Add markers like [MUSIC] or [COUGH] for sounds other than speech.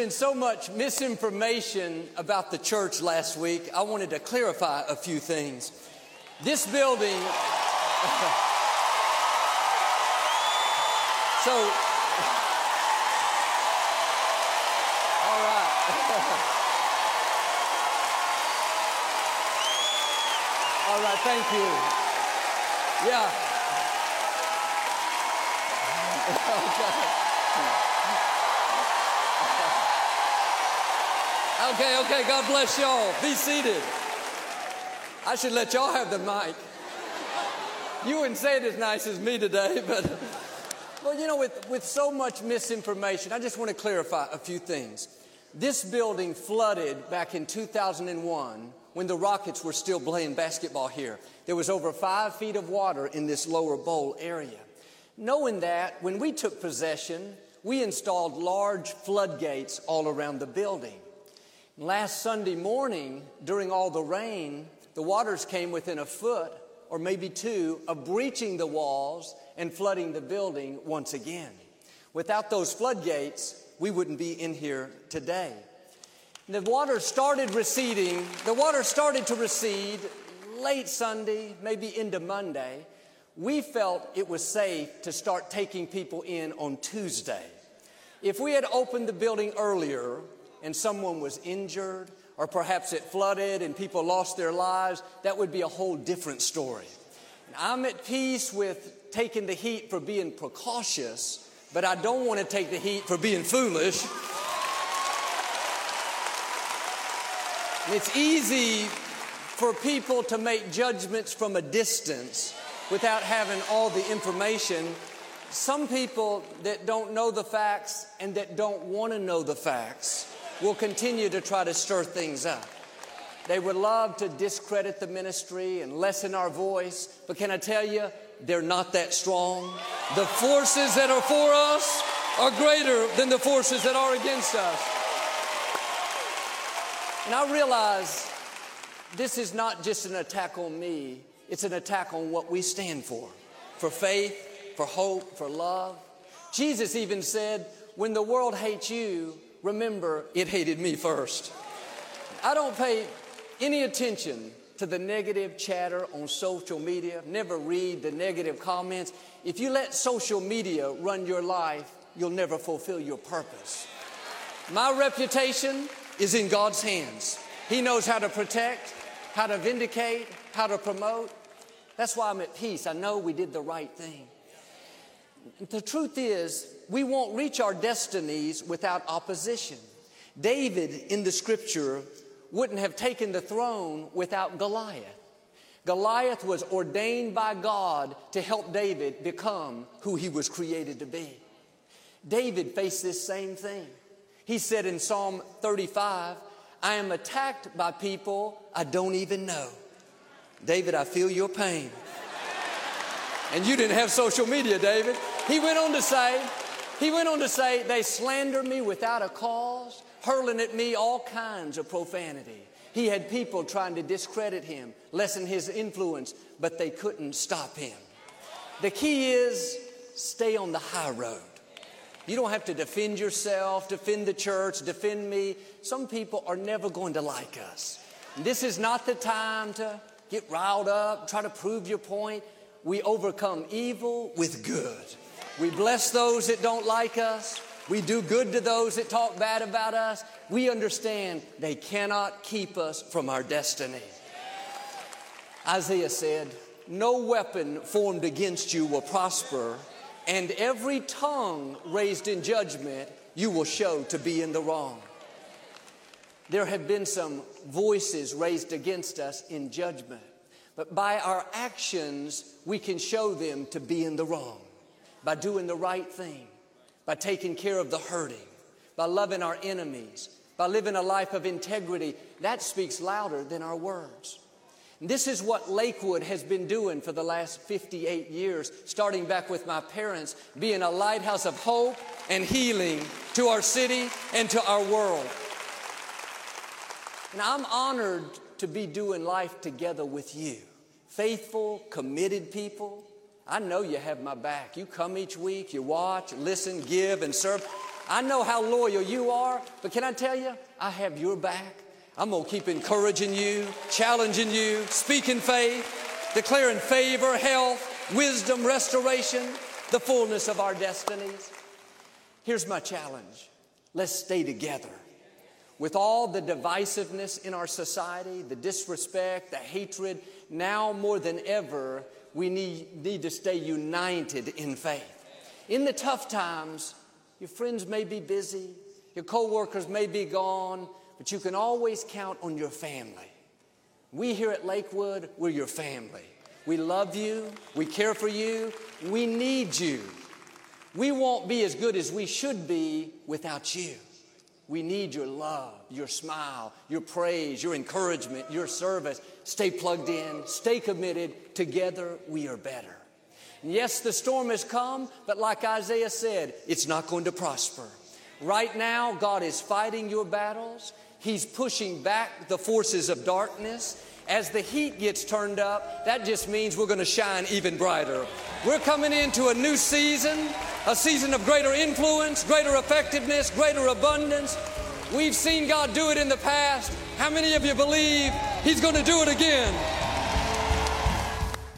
been so much misinformation about the church last week. I wanted to clarify a few things. This building. [LAUGHS] so. [LAUGHS] All right. [LAUGHS] All right, thank you. Yeah. Okay, okay, okay, God bless y'all. Be seated. I should let y'all have the mic. You wouldn't say it as nice as me today, [LAUGHS] but well, you know, with, with so much misinformation, I just want to clarify a few things. This building flooded back in 2001 when the Rockets were still playing basketball here. There was over five feet of water in this lower bowl area. Knowing that, when we took possession, we installed large floodgates all around the building. Last Sunday morning, during all the rain, the waters came within a foot or maybe two of breaching the walls and flooding the building once again. Without those floodgates, we wouldn't be in here today. The water started receding. The water started to recede late Sunday, maybe into Monday. We felt it was safe to start taking people in on Tuesday. If we had opened the building earlier, and someone was injured, or perhaps it flooded and people lost their lives, that would be a whole different story. And I'm at peace with taking the heat for being precautious, but I don't want to take the heat for being foolish. And it's easy for people to make judgments from a distance without having all the information. Some people that don't know the facts and that don't want to know the facts will continue to try to stir things up. They would love to discredit the ministry and lessen our voice, but can I tell you, they're not that strong. The forces that are for us are greater than the forces that are against us. And I realize this is not just an attack on me, it's an attack on what we stand for for faith, for hope, for love. Jesus even said, When the world hates you, remember it hated me first. I don't pay any attention to the negative chatter on social media, never read the negative comments. If you let social media run your life, you'll never fulfill your purpose. My reputation is in God's hands. He knows how to protect, how to vindicate, how to promote. That's why I'm at peace. I know we did the right thing. The truth is, we won't reach our destinies without opposition. David in the scripture wouldn't have taken the throne without Goliath. Goliath was ordained by God to help David become who he was created to be. David faced this same thing. He said in Psalm 35, I am attacked by people I don't even know. David, I feel your pain. And you didn't have social media, David. He went on to say, he went on to say, they slander me without a cause, hurling at me all kinds of profanity. He had people trying to discredit him, lessen his influence, but they couldn't stop him. The key is stay on the high road. You don't have to defend yourself, defend the church, defend me. Some people are never going to like us. This is not the time to get riled up, try to prove your point we overcome evil with good. We bless those that don't like us. We do good to those that talk bad about us. We understand they cannot keep us from our destiny. Isaiah said, No weapon formed against you will prosper, and every tongue raised in judgment you will show to be in the wrong. There have been some voices raised against us in judgment. But by our actions, we can show them to be in the wrong. By doing the right thing, by taking care of the hurting, by loving our enemies, by living a life of integrity, that speaks louder than our words. This is what Lakewood has been doing for the last 58 years, starting back with my parents, being a lighthouse of hope and healing to our city and to our world. And I'm honored to be doing life together with you faithful, committed people. I know you have my back. You come each week, you watch, listen, give, and serve. I know how loyal you are, but can I tell you, I have your back. I'm going to keep encouraging you, challenging you, speaking faith, declaring favor, health, wisdom, restoration, the fullness of our destinies. Here's my challenge let's stay together. With all the divisiveness in our society, the disrespect, the hatred, now more than ever, we need, need to stay united in faith. In the tough times, your friends may be busy, your coworkers may be gone, but you can always count on your family. We here at Lakewood, we're your family. We love you, we care for you, we need you. We won't be as good as we should be without you. We need your love, your smile, your praise, your encouragement, your service. Stay plugged in, stay committed. Together, we are better. Yes, the storm has come, but like Isaiah said, it's not going to prosper. Right now, God is fighting your battles. He's pushing back the forces of darkness. As the heat gets turned up, that just means we're going to shine even brighter. We're coming into a new season, a season of greater influence, greater effectiveness, greater abundance. We've seen God do it in the past. How many of you believe He's going to do it again?